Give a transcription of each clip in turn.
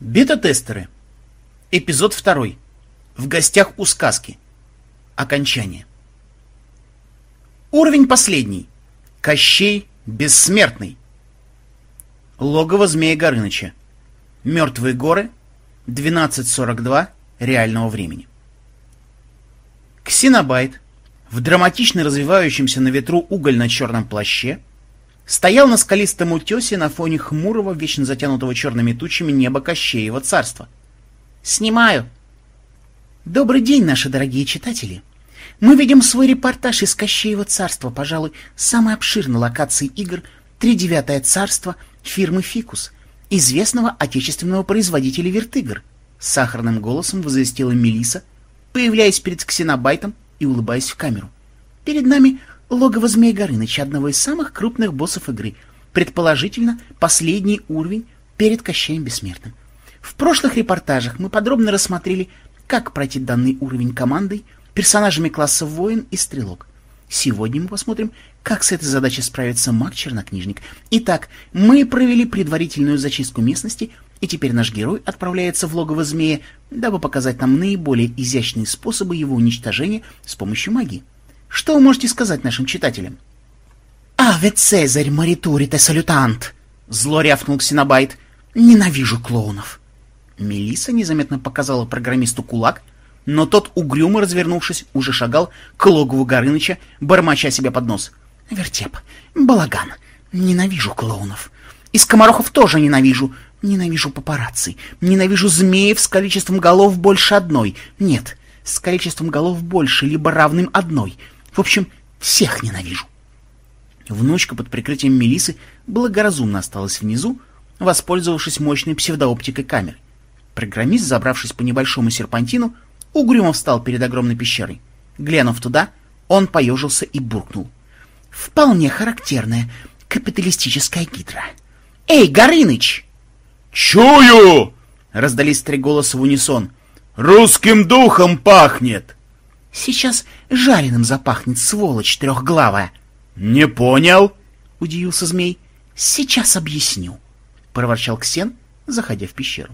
Бета-тестеры. Эпизод второй. В гостях у сказки. Окончание. Уровень последний. Кощей бессмертный. Логово Змея Горыныча. Мертвые горы. 12.42 реального времени. Ксенобайт в драматично развивающемся на ветру угольно-черном плаще стоял на скалистом утесе на фоне хмурого, вечно затянутого черными тучами неба Кощеева царства. «Снимаю!» Добрый день, наши дорогие читатели! Мы ведем свой репортаж из Кощеева царства, пожалуй, самой обширной локации игр «Тридевятое царство» фирмы «Фикус», известного отечественного производителя вертыгр. Сахарным голосом возвестила Мелиса, появляясь перед Ксенобайтом и улыбаясь в камеру. Перед нами логово Змея Горыныча, одного из самых крупных боссов игры, предположительно последний уровень перед Кощеем Бессмертным. В прошлых репортажах мы подробно рассмотрели, как пройти данный уровень командой, персонажами класса воин и стрелок. Сегодня мы посмотрим, как с этой задачей справится маг-чернокнижник. Итак, мы провели предварительную зачистку местности, и теперь наш герой отправляется в логово змея, дабы показать нам наиболее изящные способы его уничтожения с помощью магии. Что вы можете сказать нашим читателям? «Аве Цезарь моритурите салютант!» — зло рявкнул Ксенобайт. «Ненавижу клоунов!» Мелиса незаметно показала программисту кулак, но тот, угрюмо развернувшись, уже шагал к логову Горыныча, бормоча себе под нос. «Вертеп, балаган, ненавижу клоунов. И скоморохов тоже ненавижу. Ненавижу папарацци. Ненавижу змеев с количеством голов больше одной. Нет, с количеством голов больше, либо равным одной. В общем, всех ненавижу. Внучка под прикрытием Мелисы благоразумно осталась внизу, воспользовавшись мощной псевдооптикой камеры. Программист, забравшись по небольшому серпантину, угрюмо встал перед огромной пещерой. Глянув туда, он поежился и буркнул. «Вполне характерная капиталистическая гидра. Эй, Горыныч!» «Чую!» — раздались три голоса в унисон. «Русским духом пахнет!» «Сейчас жареным запахнет, сволочь трехглавая!» «Не понял?» — удивился змей. «Сейчас объясню», — проворчал Ксен, заходя в пещеру.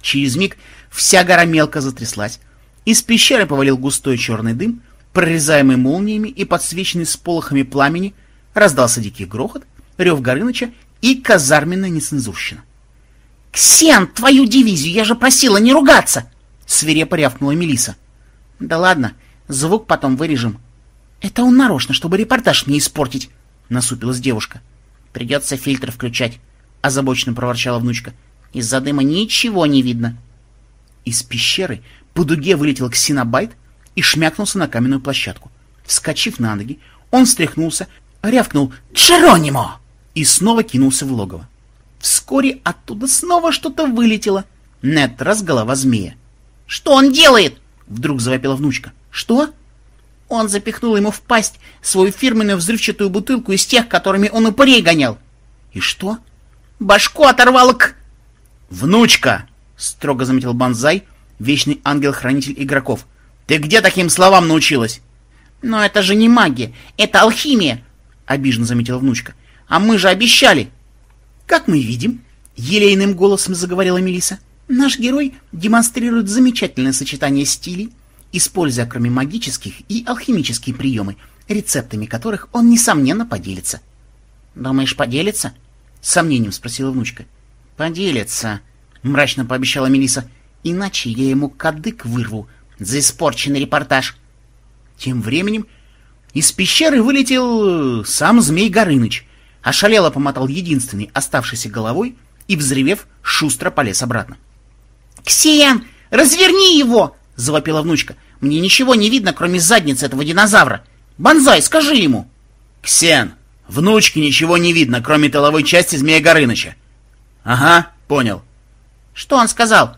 Через миг вся гора мелко затряслась. Из пещеры повалил густой черный дым, прорезаемый молниями и подсвеченный сполохами пламени, раздался дикий грохот, рев Горыныча и казарменная нецензурщина. «Ксен, твою дивизию! Я же просила не ругаться!» — свирепо рявкнула Мелиса. «Да ладно, звук потом вырежем». «Это он нарочно, чтобы репортаж мне испортить», — насупилась девушка. «Придется фильтр включать», — озабоченно проворчала внучка. «Из-за дыма ничего не видно». Из пещеры по дуге вылетел ксенобайт и шмякнулся на каменную площадку. Вскочив на ноги, он встряхнулся, рявкнул «Джеронимо!» и снова кинулся в логово. Вскоре оттуда снова что-то вылетело. На этот раз голова змея. «Что он делает?» — вдруг завопила внучка. «Что?» Он запихнул ему в пасть свою фирменную взрывчатую бутылку из тех, которыми он упырей гонял. «И что?» «Башку оторвало к...» «Внучка!» — строго заметил Банзай, вечный ангел-хранитель игроков. «Ты где таким словам научилась?» «Но это же не магия, это алхимия!» — обиженно заметила внучка. «А мы же обещали!» «Как мы видим», — елейным голосом заговорила Мелиса, «наш герой демонстрирует замечательное сочетание стилей, используя кроме магических и алхимические приемы, рецептами которых он, несомненно, поделится». «Думаешь, поделится?» — сомнением спросила внучка. «Поделится», — мрачно пообещала Мелиса, «иначе я ему кадык вырву за испорченный репортаж». Тем временем из пещеры вылетел э, сам Змей Горыныч, ошалело помотал единственной оставшейся головой и, взревев, шустро полез обратно. «Ксен, разверни его!» — завопила внучка. «Мне ничего не видно, кроме задницы этого динозавра. Бонзай, скажи ему!» «Ксен, внучке ничего не видно, кроме тыловой части Змея Горыныча». «Ага, понял». «Что он сказал?»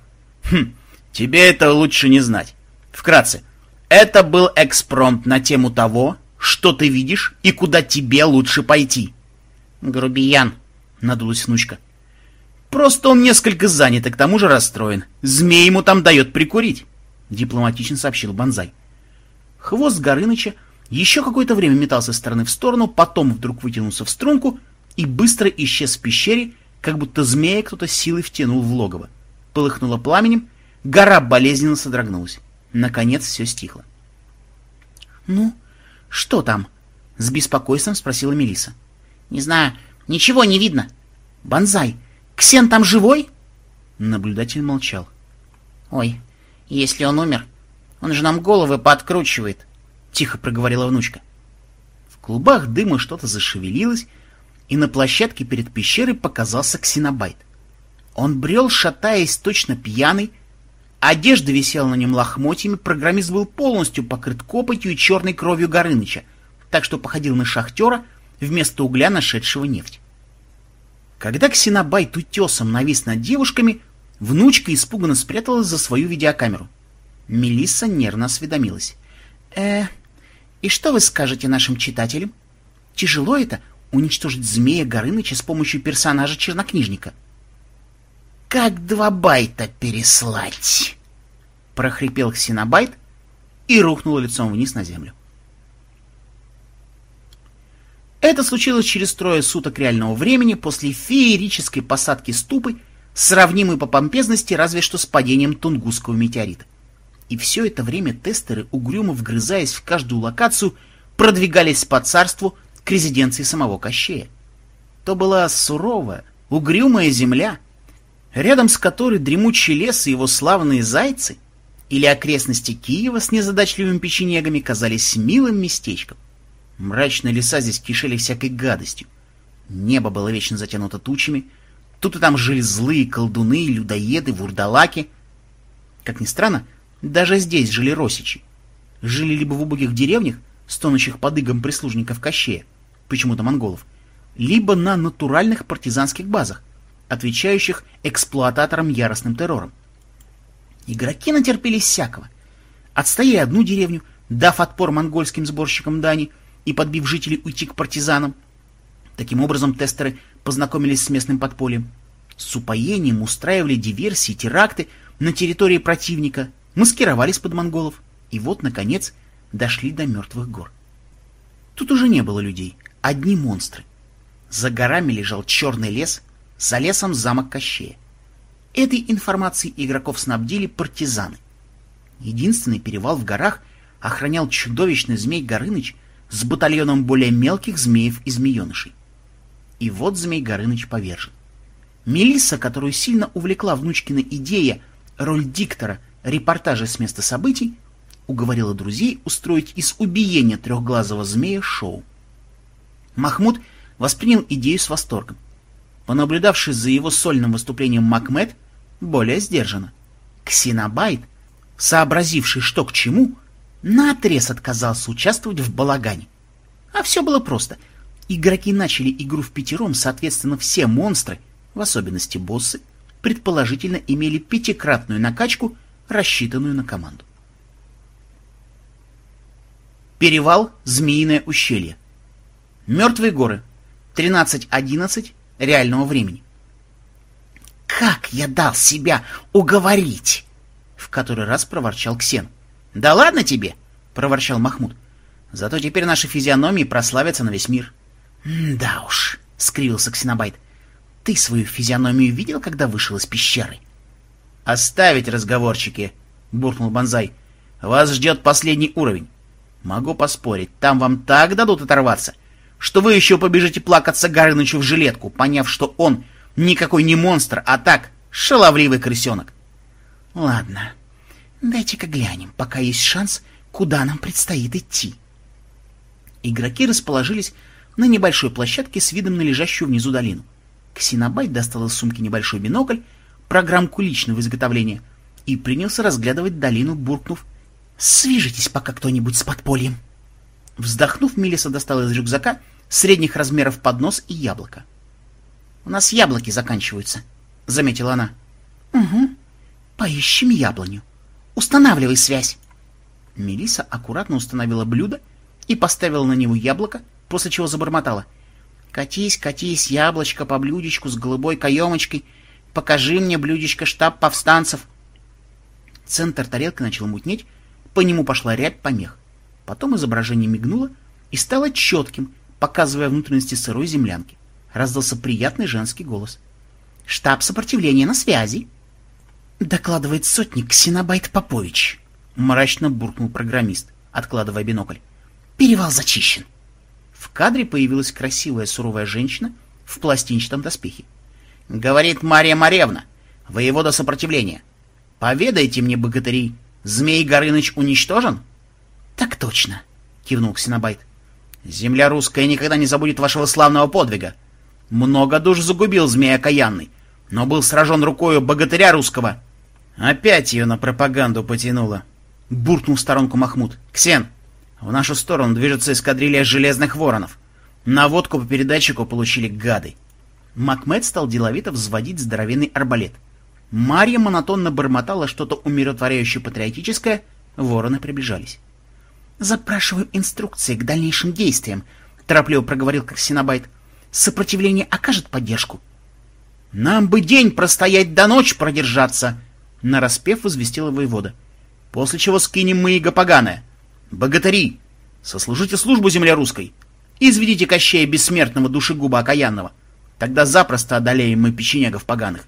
«Хм, тебе это лучше не знать. Вкратце, это был экспромт на тему того, что ты видишь и куда тебе лучше пойти». «Грубиян», — надулась внучка. «Просто он несколько занят и к тому же расстроен. Змей ему там дает прикурить», — дипломатично сообщил Бонзай. Хвост Горыныча еще какое-то время метался с стороны в сторону, потом вдруг вытянулся в струнку и быстро исчез в пещере, как будто змея кто-то силой втянул в логово. Полыхнуло пламенем, гора болезненно содрогнулась. Наконец все стихло. «Ну, что там?» — с беспокойством спросила Мелиса. «Не знаю, ничего не видно». «Бонзай, Ксен там живой?» Наблюдатель молчал. «Ой, если он умер, он же нам головы подкручивает», — тихо проговорила внучка. В клубах дыма что-то зашевелилось, и на площадке перед пещерой показался ксенобайт. Он брел, шатаясь, точно пьяный, одежда висела на нем лохмотьями, программист был полностью покрыт копотью и черной кровью Горыныча, так что походил на шахтера, вместо угля нашедшего нефть. Когда ксенобайт утесом навис над девушками, внучка испуганно спряталась за свою видеокамеру. Мелисса нервно осведомилась. «Э, и что вы скажете нашим читателям? Тяжело это уничтожить змея Горыныча с помощью персонажа-чернокнижника?» «Как два байта переслать?» — прохрипел ксенобайт и рухнул лицом вниз на землю. Это случилось через трое суток реального времени после феерической посадки ступы, сравнимой по помпезности разве что с падением Тунгусского метеорита. И все это время тестеры, угрюмо вгрызаясь в каждую локацию, продвигались по царству к резиденции самого Кощея. То была суровая, угрюмая земля, рядом с которой дремучий лес и его славные зайцы или окрестности Киева с незадачливыми печенегами казались милым местечком. Мрачные леса здесь кишели всякой гадостью. Небо было вечно затянуто тучами. Тут и там жили злые колдуны, людоеды, вурдалаки. Как ни странно, даже здесь жили росичи. Жили либо в убогих деревнях, стонущих под игом прислужников Кощея, почему-то монголов, либо на натуральных партизанских базах, отвечающих эксплуататорам яростным террором. Игроки натерпелись всякого. Отстояли одну деревню, дав отпор монгольским сборщикам дани — и подбив жителей уйти к партизанам. Таким образом, тестеры познакомились с местным подпольем. С упоением устраивали диверсии, теракты на территории противника, маскировались под монголов. И вот, наконец, дошли до мертвых гор. Тут уже не было людей, одни монстры. За горами лежал черный лес, за лесом замок Кощея. Этой информацией игроков снабдили партизаны. Единственный перевал в горах охранял чудовищный змей Горыныч — с батальоном более мелких змеев и змеенышей. И вот Змей Горыныч повержен. Мелисса, которую сильно увлекла внучкина идея роль диктора репортажа с места событий, уговорила друзей устроить из убиения трехглазого змея шоу. Махмуд воспринял идею с восторгом. Понаблюдавшись за его сольным выступлением Макмед, более сдержанно. Ксенобайт, сообразивший что к чему, наотрез отказался участвовать в балагане. А все было просто. Игроки начали игру в пятером, соответственно, все монстры, в особенности боссы, предположительно имели пятикратную накачку, рассчитанную на команду. Перевал Змеиное ущелье. Мертвые горы. 13.11 реального времени. «Как я дал себя уговорить!» В который раз проворчал Ксен. «Да ладно тебе!» — проворчал Махмуд. «Зато теперь наши физиономии прославятся на весь мир». «Да уж», — скривился Ксенобайт. «Ты свою физиономию видел, когда вышел из пещеры?» «Оставить разговорчики!» — буркнул Бонзай. «Вас ждет последний уровень. Могу поспорить, там вам так дадут оторваться, что вы еще побежите плакаться Горынычу в жилетку, поняв, что он никакой не монстр, а так, шаловливый крысенок». «Ладно, Дайте-ка глянем, пока есть шанс, куда нам предстоит идти. Игроки расположились на небольшой площадке с видом на лежащую внизу долину. Ксенобайт достал из сумки небольшой бинокль, программку личного изготовления, и принялся разглядывать долину, буркнув «Свяжитесь пока кто-нибудь с подпольем». Вздохнув, Мелиса достала из рюкзака средних размеров поднос и яблоко. «У нас яблоки заканчиваются», — заметила она. «Угу. Поищем яблоню. Устанавливай связь. Мелиса аккуратно установила блюдо и поставила на него яблоко, после чего забормотала. «Катись, катись, яблочко по блюдечку с голубой каемочкой. Покажи мне блюдечко штаб повстанцев». Центр тарелки начал мутнеть, по нему пошла рябь помех. Потом изображение мигнуло и стало четким, показывая внутренности сырой землянки. Раздался приятный женский голос. Штаб сопротивления на связи. Докладывает сотник Ксенобайт Попович. Мрачно буркнул программист, откладывая бинокль. Перевал зачищен. В кадре появилась красивая суровая женщина в пластинчатом доспехе. Говорит Мария Маревна, воевода сопротивления. Поведайте мне, богатыри, Змей Горыныч уничтожен? Так точно, кивнул Ксенобайт. Земля русская никогда не забудет вашего славного подвига. Много душ загубил змей окаянный, но был сражен рукою богатыря русского. Опять ее на пропаганду потянуло. Буркнул в сторонку Махмуд. Ксен, в нашу сторону движется эскадрилья железных воронов. Наводку по передатчику получили гады. Махмуд стал деловито взводить здоровенный арбалет. Марья монотонно бормотала что-то умиротворяющее патриотическое, вороны приближались. «Запрашиваю инструкции к дальнейшим действиям», — торопливо проговорил Коксинобайт. «Сопротивление окажет поддержку?» «Нам бы день простоять до ночи продержаться!» — нараспев возвестила воевода. «После чего скинем мы иго поганое. Богатыри! Сослужите службу земле русской! Изведите Кощея бессмертного душегуба окаянного! Тогда запросто одолеем мы печенегов поганых!»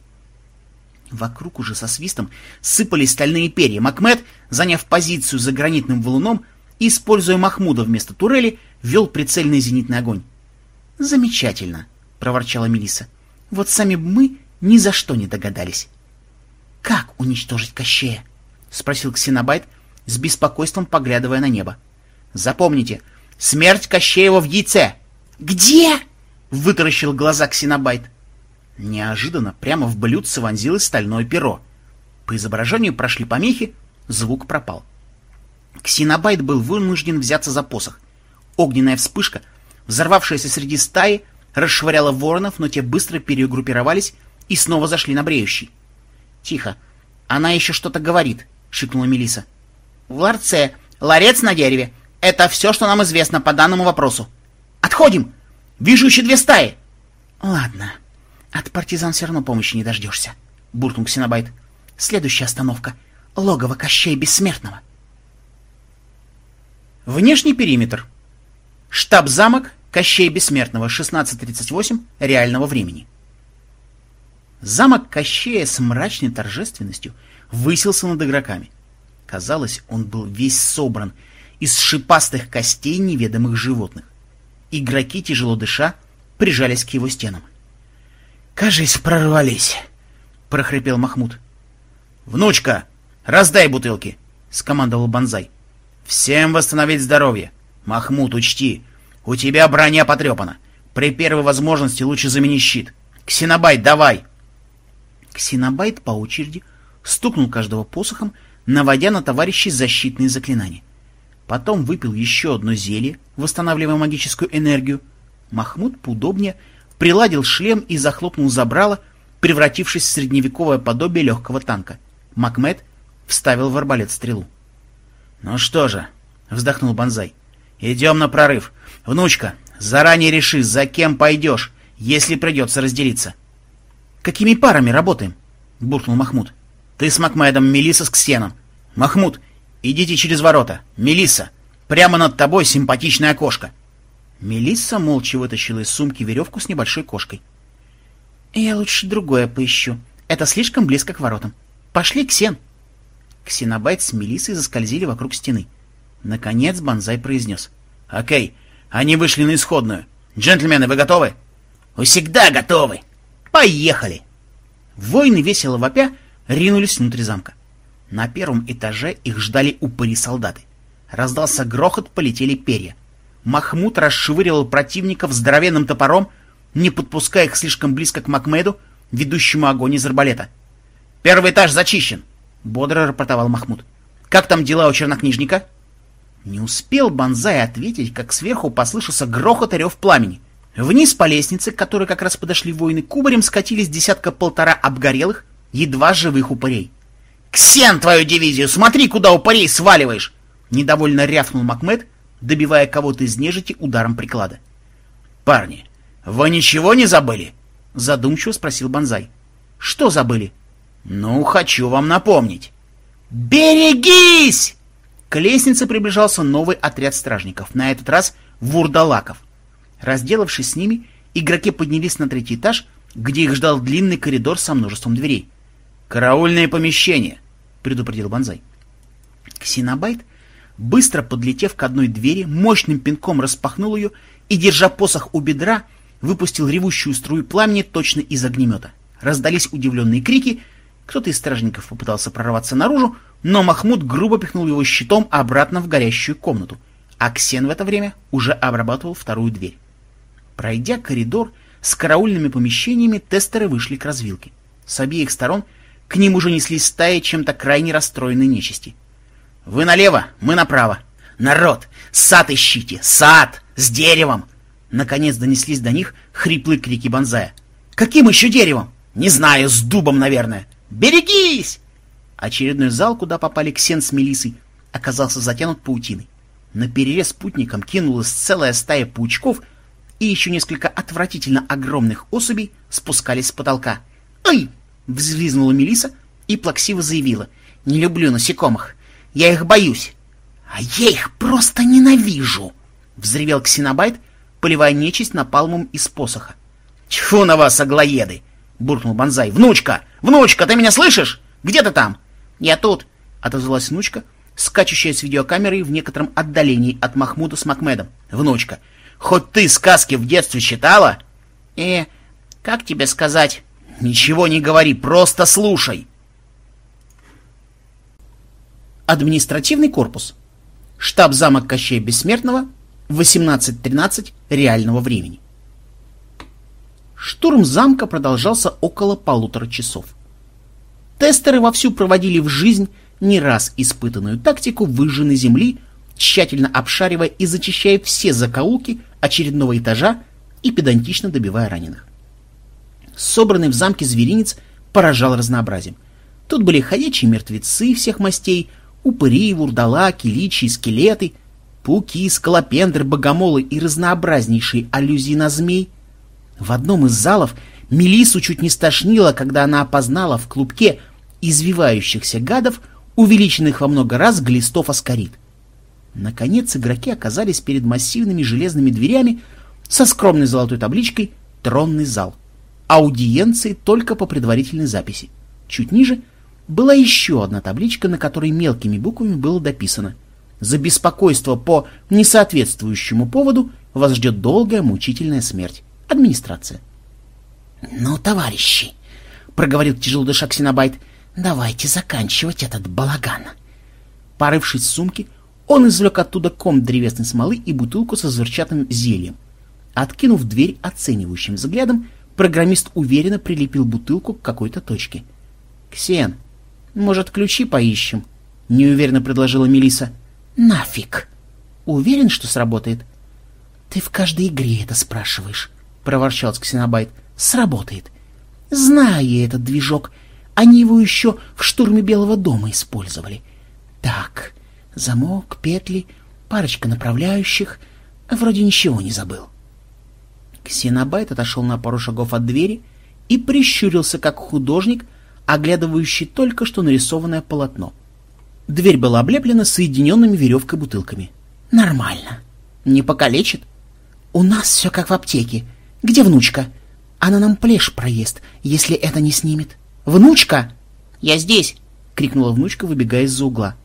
Вокруг уже со свистом сыпались стальные перья. Макмед, заняв позицию за гранитным валуном, используя Махмуда вместо турели, вел прицельный зенитный огонь. «Замечательно!» — проворчала Мелиса. «Вот сами мы ни за что не догадались». «Как уничтожить Кощея?» — спросил Ксенобайт, с беспокойством поглядывая на небо. «Запомните, смерть Кощеева в яйце!» «Где?» — вытаращил глаза Ксенобайт. Неожиданно прямо в блюдце вонзилось стальное перо. По изображению прошли помехи, звук пропал. Ксенобайт был вынужден взяться за посох. Огненная вспышка, взорвавшаяся среди стаи, расшвыряла воронов, но те быстро перегруппировались и снова зашли на бреющий. «Тихо, она еще что-то говорит», — шикнула Мелиса. «В ларце, ларец на дереве. Это все, что нам известно по данному вопросу. Отходим! Вижу еще две стаи!» «Ладно, от партизан все равно помощи не дождешься», — буркнул Ксенобайт. «Следующая остановка — логово Кощей Бессмертного». Внешний периметр. Штаб-замок Кощей Бессмертного, 16.38 реального времени. Замок Кощея с мрачной торжественностью высился над игроками. Казалось, он был весь собран из шипастых костей неведомых животных. Игроки, тяжело дыша, прижались к его стенам. «Кажись, прорвались», — прохрипел Махмуд. «Внучка, раздай бутылки», — скомандовал Бонзай. «Всем восстановить здоровье. Махмуд, учти, у тебя броня потрепана. При первой возможности лучше замени щит. Ксенобайт, давай!» Ксенобайт по очереди стукнул каждого посохом, наводя на товарищей защитные заклинания. Потом выпил еще одно зелье, восстанавливая магическую энергию. Махмуд поудобнее приладил шлем и захлопнул забрало, превратившись в средневековое подобие легкого танка. Макмед вставил в арбалет стрелу. «Ну что же», — вздохнул Бонзай, — «идем на прорыв. Внучка, заранее реши, за кем пойдешь, если придется разделиться». «Какими парами работаем?» — буркнул Махмуд. «Ты с Макмедом, Мелиса с Ксеном. Махмуд, идите через ворота. Мелиса, прямо над тобой симпатичная кошка». Мелисса молча вытащила из сумки веревку с небольшой кошкой. «Я лучше другое поищу. Это слишком близко к воротам. Пошли, Ксен!» Ксенобайт с Мелиссой заскользили вокруг стены. Наконец Бонзай произнес. «Окей, они вышли на исходную. Джентльмены, вы готовы?» «Вы всегда готовы!» «Поехали!» Воины, весело вопя, ринулись внутрь замка. На первом этаже их ждали упыри-солдаты. Раздался грохот, полетели перья. Махмуд расшвыривал противников здоровенным топором, не подпуская их слишком близко к Макмеду, ведущему огонь из арбалета. «Первый этаж зачищен!» — бодро рапортовал Махмуд. «Как там дела у чернокнижника?» Не успел Бонзай ответить, как сверху послышался грохот и рев пламени. Вниз по лестнице, к которой как раз подошли воины, кубарем скатились десятка-полтора обгорелых, едва живых упырей. «Ксен твою дивизию! Смотри, куда упырей сваливаешь!» Недовольно рявкнул Макмед, добивая кого-то из нежити ударом приклада. «Парни, вы ничего не забыли?» — задумчиво спросил Бонзай. «Что забыли?» «Ну, хочу вам напомнить». «Берегись!» К лестнице приближался новый отряд стражников, на этот раз вурдалаков. Разделавшись с ними, игроки поднялись на третий этаж где их ждал длинный коридор со множеством дверей. «Караульное помещение!» — предупредил Бонзай. Ксенобайт, быстро подлетев к одной двери, мощным пинком распахнул ее и, держа посох у бедра, выпустил ревущую струю пламени точно из огнемета. Раздались удивленные крики, кто-то из стражников попытался прорваться наружу, но Махмуд грубо пихнул его щитом обратно в горящую комнату, а Ксен в это время уже обрабатывал вторую дверь. Пройдя коридор с караульными помещениями, тестеры вышли к развилке. С обеих сторон к ним уже неслись стаи чем-то крайне расстроенной нечисти. «Вы налево, мы направо! Народ, сад ищите! Сад! С деревом!» Наконец донеслись до них хриплые крики Бонзая. «Каким еще деревом?» «Не знаю, с дубом, наверное!» «Берегись!» Очередной зал, куда попали Ксен с Мелисой, оказался затянут паутиной. На перерез путникам кинулась целая стая паучков, и еще несколько отвратительно огромных особей спускались с потолка. «Ай!» — взвизгнула Мелиса и плаксиво заявила. «Не люблю насекомых. Я их боюсь». «А я их просто ненавижу!» — взревел Ксенобайт, поливая нечисть напалмом из посоха. «Тьфу на вас, аглоеды!» — буркнул Бонзай. «Внучка! Внучка, ты меня слышишь? Где ты там?» «Я тут!» — отозвалась внучка, скачущая с видеокамерой в некотором отдалении от Махмуда с Макмедом. «Внучка, хоть ты сказки в детстве читала?» «Э, как тебе сказать?» «Ничего не говори, просто слушай!» Административный корпус. Штаб замок Кощея Бессмертного. 18.13 реального времени. Штурм замка продолжался около полутора часов. Тестеры вовсю проводили в жизнь не раз испытанную тактику выжженной земли, тщательно обшаривая и зачищая все закоулки очередного этажа и педантично добивая раненых. Собранный в замке зверинец поражал разнообразием. Тут были ходячие мертвецы всех мастей, упыри, вурдалаки, личи, скелеты, пауки, скалопендры, богомолы и разнообразнейшие аллюзии на змей. В одном из залов Мелису чуть не стошнило, когда она опознала в клубке извивающихся гадов, увеличенных во много раз глистов аскарит. Наконец игроки оказались перед массивными железными дверями со скромной золотой табличкой «Тронный зал». Аудиенции только по предварительной записи. Чуть ниже была еще одна табличка, на которой мелкими буквами было дописано «За беспокойство по несоответствующему поводу вас ждет долгая мучительная смерть. Администрация». «Ну, товарищи», — проговорил тяжело дыша Ксенобайт, — Давайте заканчивать этот балаган. Порывшись в сумке, он извлек оттуда ком древесной смолы и бутылку со зурчатым зельем. Откинув дверь оценивающим взглядом, программист уверенно прилепил бутылку к какой-то точке. «Ксен, может, ключи поищем?» — неуверенно предложила Мелиса. «Нафиг! Уверен, что сработает?» «Ты в каждой игре это спрашиваешь», — проворчал Ксенобайт. «Сработает. Знаю я этот движок. Они его еще в штурме Белого дома использовали. Так, замок, петли, парочка направляющих. Вроде ничего не забыл. Ксенобайт отошел на пару шагов от двери и прищурился, как художник, оглядывающий только что нарисованное полотно. Дверь была облеплена соединенными веревкой бутылками. Нормально. Не покалечит? У нас все как в аптеке. Где внучка? Она нам плешь проест, если это не снимет. «Внучка!» «Я здесь!» — крикнула внучка, выбегая из-за угла.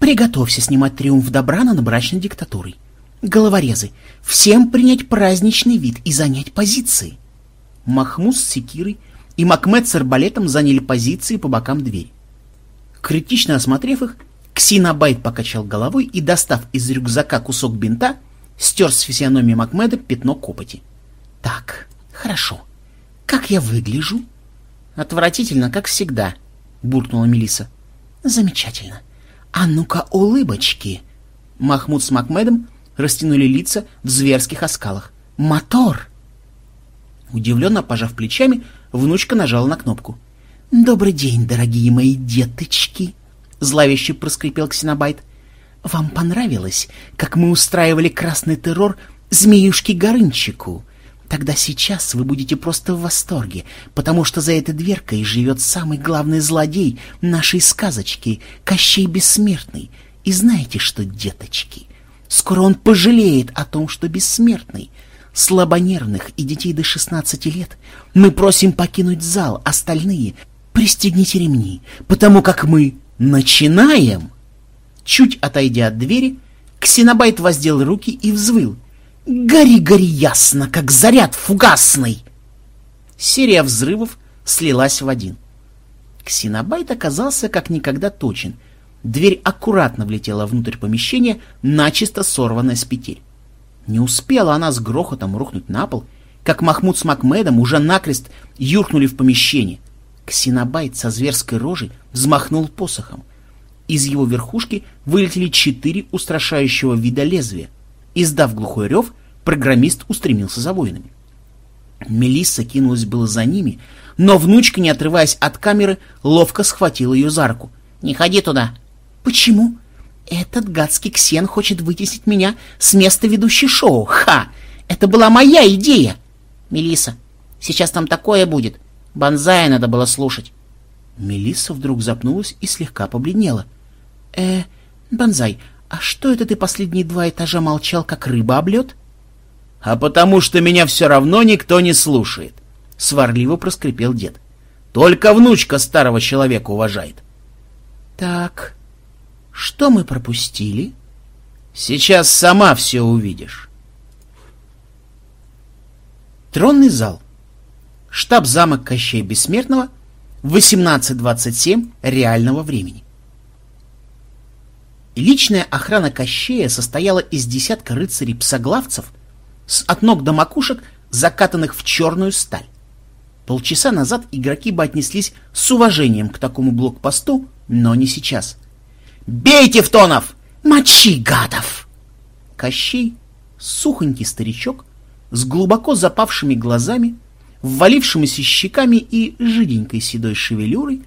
«Приготовься снимать триумф добра над брачной диктатурой. Головорезы, всем принять праздничный вид и занять позиции!» Махмуд с секирой и Макмед с арбалетом заняли позиции по бокам двери. Критично осмотрев их, Ксинобайт покачал головой и, достав из рюкзака кусок бинта, стер с физиономии Макмеда пятно копоти. «Так, хорошо. Как я выгляжу?» Отвратительно, как всегда, буркнула Мелиса. Замечательно. А ну-ка, улыбочки. Махмуд с Макмедом растянули лица в зверских оскалах. Мотор! Удивленно пожав плечами, внучка нажала на кнопку. «Добрый день, дорогие мои деточки!» — зловеще проскрипел Ксенобайт. «Вам понравилось, как мы устраивали красный террор змеюшке-горынчику? Тогда сейчас вы будете просто в восторге, потому что за этой дверкой живет самый главный злодей нашей сказочки, Кощей Бессмертный. И знаете что, деточки, скоро он пожалеет о том, что бессмертный. слабонервных и детей до 16 лет мы просим покинуть зал, остальные пристегните ремни, потому как мы начинаем. Чуть отойдя от двери, Ксенобайт воздел руки и взвыл. «Гори, гори ясно, как заряд фугасный!» Серия взрывов слилась в один. Ксенобайт оказался как никогда точен. Дверь аккуратно влетела внутрь помещения, начисто сорванная с петель. Не успела она с грохотом рухнуть на пол, как Махмуд с Макмедом уже накрест юркнули в помещение. Ксенобайт со зверской рожей взмахнул посохом. Из его верхушки вылетели четыре устрашающего вида лезвия. Издав глухой рев, программист устремился за воинами. Мелисса кинулась было за ними, но внучка, не отрываясь от камеры, ловко схватила ее за руку. «Не ходи туда!» «Почему?» «Этот гадский Ксен хочет вытеснить меня с места ведущей шоу! Ха! Это была моя идея!» Мелиса, сейчас там такое будет! Бонзая надо было слушать!» Мелисса вдруг запнулась и слегка побледнела. «Э, Бонзай, а что это ты последние два этажа молчал, как рыба об лед?» «А потому что меня все равно никто не слушает», — сварливо проскрипел дед. «Только внучка старого человека уважает». «Так, что мы пропустили?» «Сейчас сама все увидишь». Тронный зал. Штаб-замок Кощей Бессмертного. 18.27 реального времени. Личная охрана Кощея состояла из десятка рыцарей-псоглавцев с от ног до макушек, закатанных в черную сталь. Полчаса назад игроки бы отнеслись с уважением к такому блокпосту, но не сейчас. «Бейте, Втонов! Мочи, гадов!» Кощей, сухонький старичок, с глубоко запавшими глазами, ввалившимися щеками и жиденькой седой шевелюрой,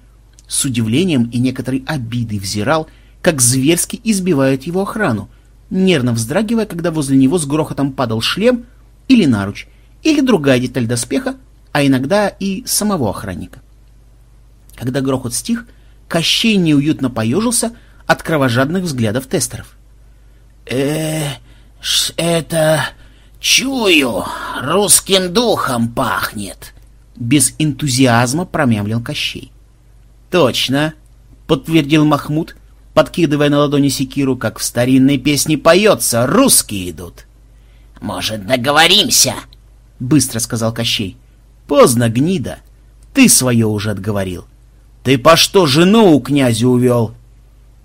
с удивлением и некоторой обидой взирал, как зверски избивают его охрану, нервно вздрагивая, когда возле него с грохотом падал шлем или наруч, или другая деталь доспеха, а иногда и самого охранника. Когда грохот стих, Кощей неуютно поежился от кровожадных взглядов тестеров. э это... чую, русским духом пахнет!» Без энтузиазма промямлил Кощей. «Точно!» — подтвердил Махмуд, подкидывая на ладони секиру, как в старинной песне поется «Русские идут!» «Может, договоримся?» — быстро сказал Кощей. «Поздно, гнида. Ты свое уже отговорил. Ты по что жену у князя увел?»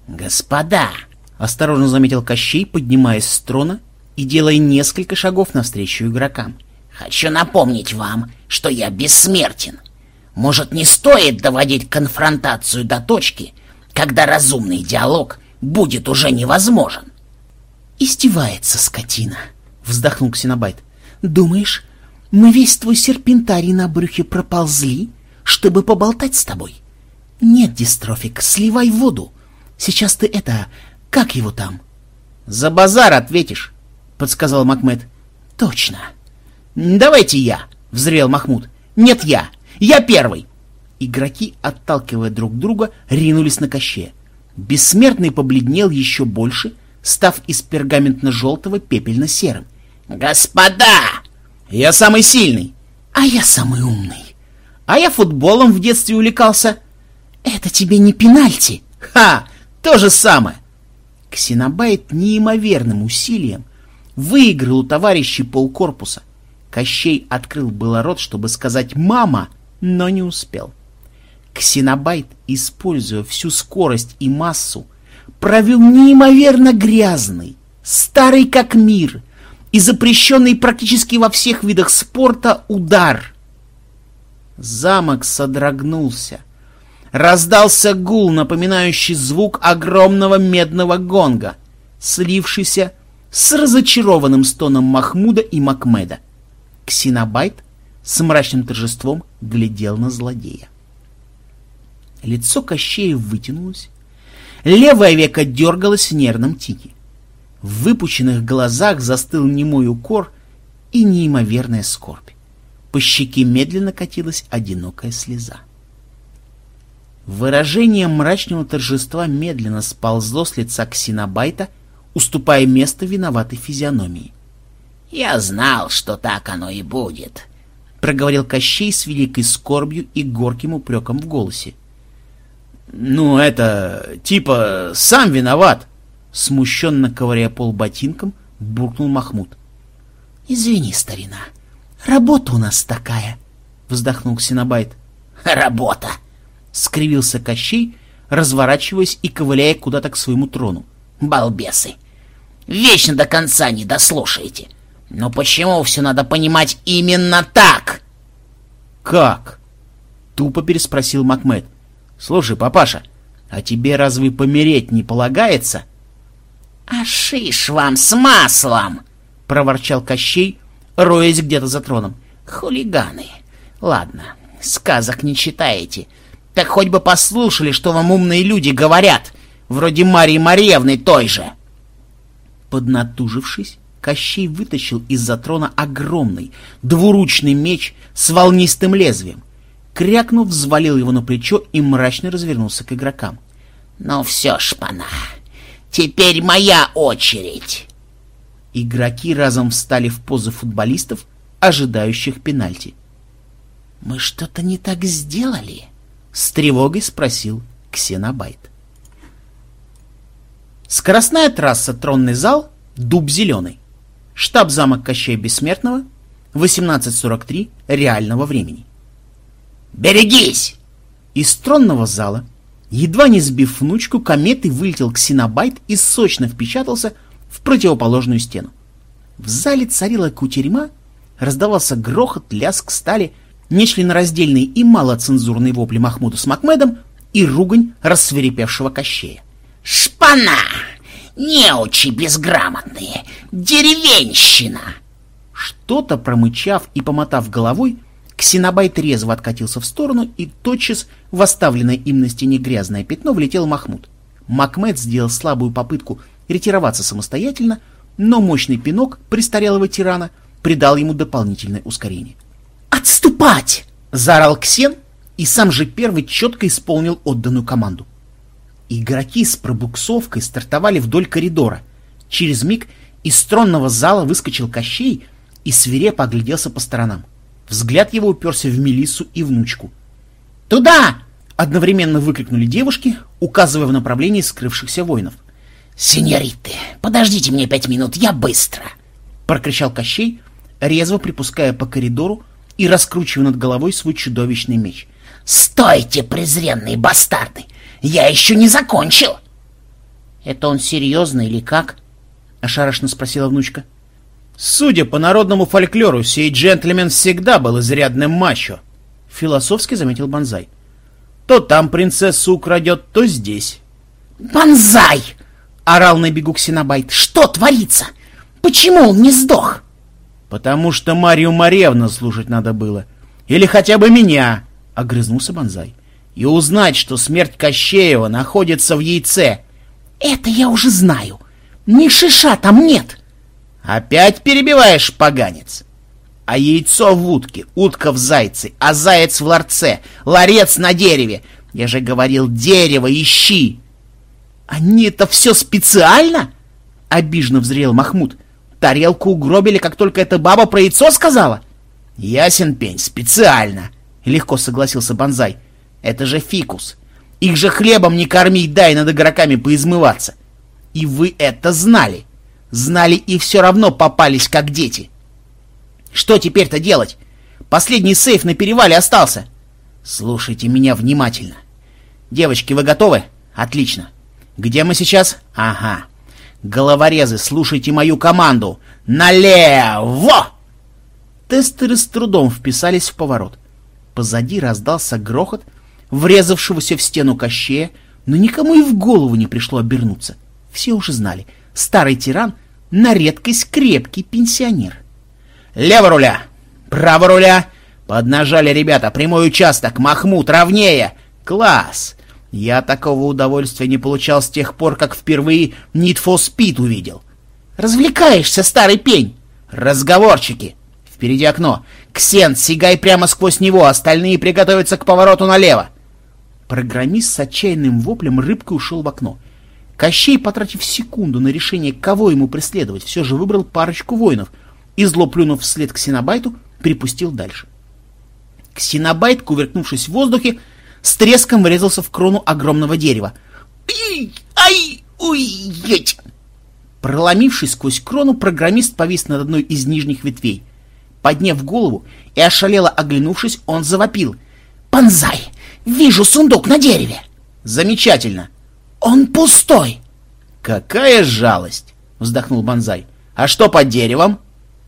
«Господа!» — осторожно заметил Кощей, поднимаясь с трона и делая несколько шагов навстречу игрокам. «Хочу напомнить вам, что я бессмертен. Может, не стоит доводить конфронтацию до точки, когда разумный диалог будет уже невозможен?» «Истевается скотина!» — вздохнул Ксенобайт. «Думаешь, мы весь твой серпентарий на брюхе проползли, чтобы поболтать с тобой? Нет, дистрофик, сливай воду. Сейчас ты это... Как его там? — За базар ответишь, — подсказал Макмед. — Точно. — Давайте я, — взревел Махмуд. — Нет, я. Я первый. Игроки, отталкивая друг друга, ринулись на Кощея. Бессмертный побледнел еще больше, став из пергаментно-желтого пепельно-серым. «Господа!» «Я самый сильный!» «А я самый умный!» «А я футболом в детстве увлекался!» «Это тебе не пенальти!» «Ха! То же самое. Ксенобайт неимоверным усилием выиграл у товарищей полкорпуса. Кощей открыл было рот, чтобы сказать «мама», но не успел. Ксенобайт, используя всю скорость и массу, провел неимоверно грязный, старый как мир и запрещенный практически во всех видах спорта удар. Замок содрогнулся. Раздался гул, напоминающий звук огромного медного гонга, слившийся с разочарованным стоном Махмуда и Макмеда. Ксенобайт с мрачным торжеством глядел на злодея. Лицо Кощея вытянулось, левое веко дергалось в нервном тике. В выпученных глазах застыл немой укор и неимоверная скорбь. По щеке медленно катилась одинокая слеза. Выражение мрачного торжества медленно сползло с лица Ксенобайта, уступая место виноватой физиономии. Я знал, что так оно и будет, — проговорил Кощей с великой скорбью и горьким упреком в голосе. — Ну, это, типа, сам виноват, — смущенно ковыряя пол ботинком, буркнул Махмуд. — Извини, старина, работа у нас такая, — вздохнул Ксенобайт. — Работа! — скривился Кощей, разворачиваясь и ковыляя куда-то к своему трону. — Балбесы! Вечно до конца не дослушаете. Но почему все надо понимать именно так? — Как? — тупо переспросил Макмед. — Слушай, папаша, а тебе разве помереть не полагается? — А шиш вам с маслом! — проворчал Кощей, роясь где-то за троном. — Хулиганы! Ладно, сказок не читаете. Так хоть бы послушали, что вам умные люди говорят, вроде Марии Марьевны той же. Поднатужившись, Кощей вытащил из-за трона огромный двуручный меч с волнистым лезвием. Крякнув, взвалил его на плечо и мрачно развернулся к игрокам. — Ну все, шпана, теперь моя очередь. Игроки разом встали в позу футболистов, ожидающих пенальти. — Мы что-то не так сделали? — с тревогой спросил Ксенобайт. Скоростная трасса «Тронный зал», дуб зеленый. Штаб замок Кощея Бессмертного, 18.43 реального времени. «Берегись!» Из тронного зала, едва не сбив внучку, кометы вылетел ксенобайт и сочно впечатался в противоположную стену. В зале царила кутерьма, раздавался грохот, лязг стали, нечленораздельные и малоцензурные вопли Махмуда с Макмедом и ругань рассверепевшего Кощея. «Шпана! Неучи безграмотные! Деревенщина!» Что-то промычав и помотав головой, Ксенобайт резво откатился в сторону, и тотчас в оставленное им на стене грязное пятно влетел Махмуд. Макмед сделал слабую попытку ретироваться самостоятельно, но мощный пинок престарелого тирана придал ему дополнительное ускорение. «Отступать!» — заорал Ксен, и сам же первый четко исполнил отданную команду. Игроки с пробуксовкой стартовали вдоль коридора. Через миг из тронного зала выскочил Кощей и свирепо огляделся по сторонам. Взгляд его уперся в Мелиссу и внучку. «Туда!» — одновременно выкрикнули девушки, указывая в направлении скрывшихся воинов. «Сеньориты, подождите мне пять минут, я быстро!» — прокричал Кощей, резво припуская по коридору и раскручивая над головой свой чудовищный меч. «Стойте, презренные бастарды! Я еще не закончил!» «Это он серьезно или как?» — ошарашенно спросила внучка. «Судя по народному фольклору, сей джентльмен всегда был изрядным мачо», — философски заметил Бонзай. «То там принцессу украдет, то здесь». «Бонзай!» — орал на бегу Ксенобайт. «Что творится? Почему он не сдох?» «Потому что Марию Маревну слушать надо было. Или хотя бы меня», — огрызнулся Бонзай и узнать, что смерть Кощеева находится в яйце. Это я уже знаю. Ни шиша там нет. Опять перебиваешь, поганец? А яйцо в утке, утка в зайце, а заяц в ларце, ларец на дереве. Я же говорил, дерево ищи. Они это все специально? Обиженно взрел Махмуд. Тарелку угробили, как только эта баба про яйцо сказала? Ясен пень, специально. Легко согласился Бонзай. Это же фикус. Их же хлебом не кормить, дай над игроками поизмываться. И вы это знали. Знали и все равно попались как дети. Что теперь-то делать? Последний сейф на перевале остался. Слушайте меня внимательно. Девочки, вы готовы? Отлично. Где мы сейчас? Ага. Головорезы, слушайте мою команду. Налево! Тестеры с трудом вписались в поворот. Позади раздался грохот, врезавшегося в стену Кощея, но никому и в голову не пришло обернуться. Все уже знали, старый тиран на редкость крепкий пенсионер. «Лево руля! Право руля!» Поднажали ребята, прямой участок, Махмуд, ровнее! Класс! Я такого удовольствия не получал с тех пор, как впервые Need for Speed увидел. Развлекаешься, старый пень! Разговорчики! Впереди окно. Ксен, сигай прямо сквозь него, остальные приготовятся к повороту налево. Программист с отчаянным воплем рыбкой ушел в окно. Кощей, потратив секунду на решение, кого ему преследовать, все же выбрал парочку воинов и, зло плюнув вслед Ксенобайту, припустил дальше. Ксенобайт, кувыркнувшись в воздухе, с треском врезался в крону огромного дерева. «Ай! Ай! Уй! Еть!» Проломившись сквозь крону, программист повис над одной из нижних ветвей. Подняв голову и ошалело оглянувшись, он завопил. «Банзай! Вижу сундук на дереве!» «Замечательно!» «Он пустой!» «Какая жалость!» — вздохнул Банзай. «А что под деревом?»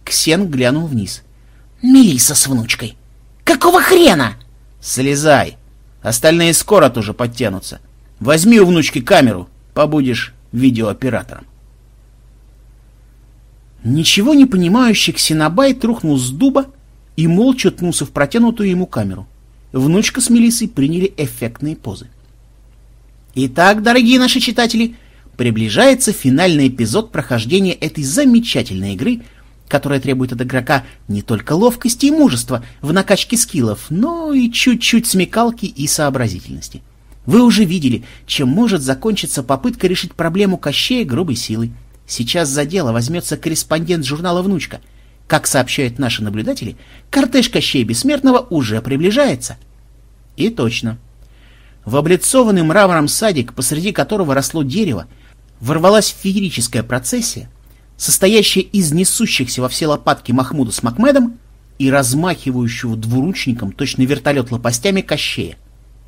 Ксен глянул вниз. «Мелисса с внучкой! Какого хрена?» «Слезай! Остальные скоро тоже подтянутся. Возьми у внучки камеру, побудешь видеооператором». Ничего не понимающий Ксенобайт рухнул с дуба и молча ткнулся в протянутую ему камеру. Внучка с Мелиссой приняли эффектные позы. Итак, дорогие наши читатели, приближается финальный эпизод прохождения этой замечательной игры, которая требует от игрока не только ловкости и мужества в накачке скиллов, но и чуть-чуть смекалки и сообразительности. Вы уже видели, чем может закончиться попытка решить проблему Кощея грубой силой. Сейчас за дело возьмется корреспондент журнала «Внучка». Как сообщают наши наблюдатели, кортеж Кощея Бессмертного уже приближается. И точно. В облицованный мрамором садик, посреди которого росло дерево, ворвалась феерическая процессия, состоящая из несущихся во все лопатки Махмуда с Макмедом и размахивающего двуручником точно вертолет лопастями Кощея.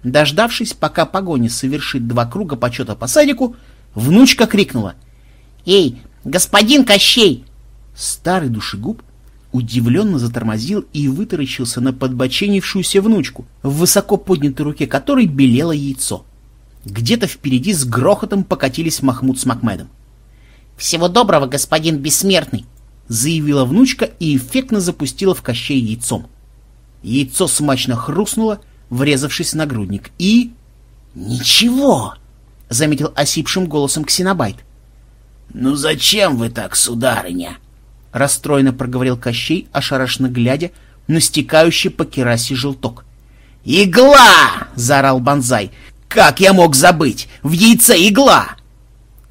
Дождавшись, пока погоня совершит два круга почета по садику, внучка крикнула — «Эй, господин Кощей!» Старый душегуб удивленно затормозил и вытаращился на подбоченившуюся внучку, в высоко поднятой руке которой белело яйцо. Где-то впереди с грохотом покатились Махмуд с Макмедом. «Всего доброго, господин Бессмертный!» заявила внучка и эффектно запустила в Кощей яйцом. Яйцо смачно хрустнуло, врезавшись в нагрудник, и... «Ничего!» — заметил осипшим голосом Ксенобайт. «Ну зачем вы так, сударыня?» — расстроенно проговорил Кощей, ошарашенно глядя на стекающий по керасе желток. «Игла!» — заорал Бонзай. «Как я мог забыть? В яйце игла!»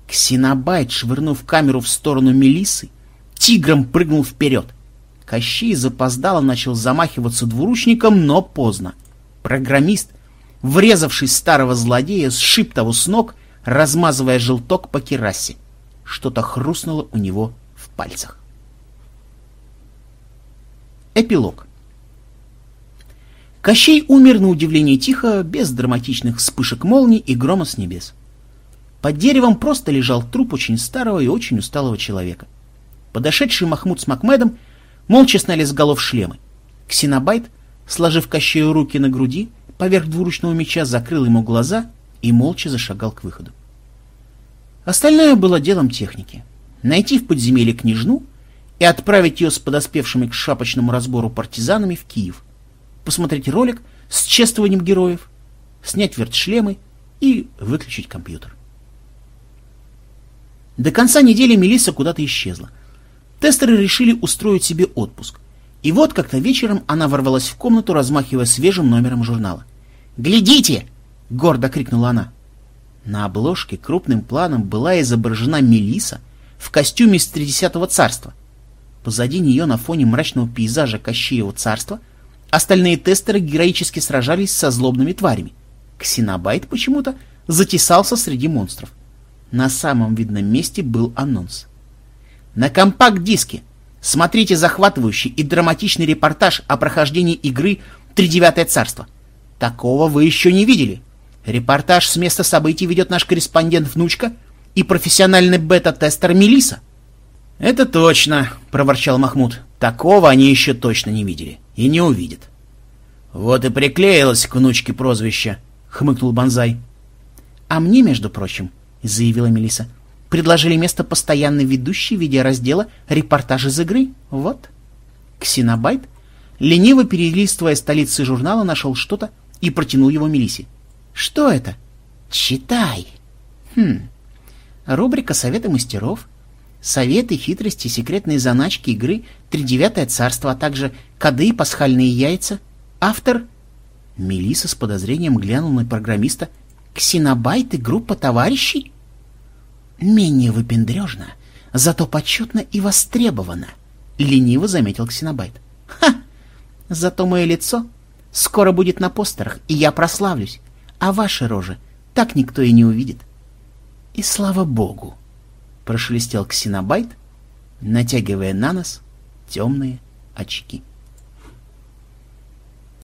Ксенобайт, швырнув камеру в сторону Мелисы, тигром прыгнул вперед. Кощей запоздало начал замахиваться двуручником, но поздно. Программист, врезавшись старого злодея, сшиб того с ног, размазывая желток по керасе. Что-то хрустнуло у него в пальцах. Эпилог. Кощей умер на удивление тихо, без драматичных вспышек молний и грома с небес. Под деревом просто лежал труп очень старого и очень усталого человека. Подошедший Махмуд с Макмедом молча сняли с голов шлемы. Ксенобайт, сложив Кощею руки на груди, поверх двуручного меча закрыл ему глаза и молча зашагал к выходу. Остальное было делом техники. Найти в подземелье княжну и отправить ее с подоспевшими к шапочному разбору партизанами в Киев. Посмотреть ролик с чествованием героев, снять вертшлемы и выключить компьютер. До конца недели Мелисса куда-то исчезла. Тестеры решили устроить себе отпуск. И вот как-то вечером она ворвалась в комнату, размахивая свежим номером журнала. «Глядите!» — гордо крикнула она. На обложке крупным планом была изображена Мелиса в костюме из Тридесятого царства. Позади нее на фоне мрачного пейзажа Кощеева царства остальные тестеры героически сражались со злобными тварями. Ксенобайт почему-то затесался среди монстров. На самом видном месте был анонс. На компакт-диске смотрите захватывающий и драматичный репортаж о прохождении игры «Тридевятое царство». Такого вы еще не видели. Репортаж с места событий ведет наш корреспондент-внучка и профессиональный бета-тестер Мелиса. «Это точно», — проворчал Махмуд. «Такого они еще точно не видели и не увидят». «Вот и приклеилось к внучке прозвище», — хмыкнул Бонзай. «А мне, между прочим», — заявила Мелиса, — «предложили место постоянной ведущей видеораздела «Репортаж из игры». Вот». Ксенобайт, лениво перелистывая столицы журнала, нашел что-то и протянул его Мелисе. Что это? Читай. Хм. Рубрика «Советы мастеров», советы, хитрости, секретные заначки игры, тридевятое царство, а также коды и пасхальные яйца. Автор... Мелиса с подозрением глянул на программиста. Ксенобайт и группа товарищей? Менее выпендрежно, зато почетно и востребовано, — лениво заметил Ксенобайт. «Ха! Зато мое лицо скоро будет на постерах, и я прославлюсь, а ваши рожи так никто и не увидит». «И слава богу!» — прошелестел Ксенобайт, натягивая на нос темные очки.